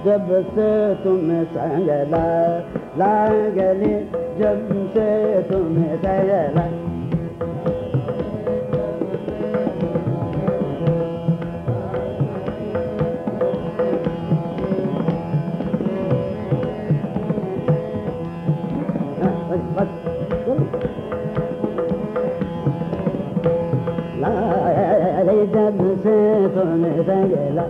जब से तुम संग लागली जब से तुम संग जब से तुम संगला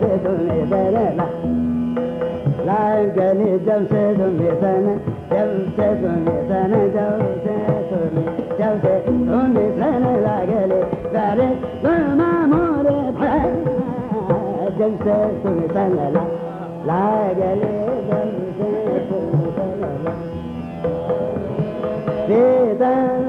చేతుల్ని తెరణ లాగని జం చేతుల్ని తన జం చేతుల్ని తన జం చేతుల్ని జం చేతుల్ని తన లాగలి? సరే మామూలే జం చేతుల్ని తన లాగలి జం చేతుల్ని తన వేదన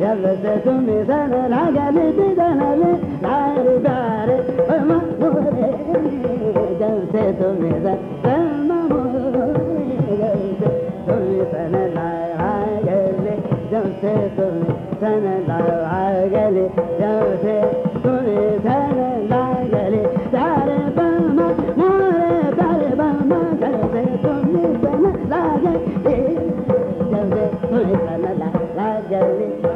जब से तुम्हें सन लागले जब से तुम्हें सन जब से तुम्हें सन सन सन लार मोरे मोरे लागले जब से तुम्हें सन लागले जब से तुम्हें सन लागले तारे बमा मोरे तारे बमा से तुम्हें सन लागले जब से तुम्हें सन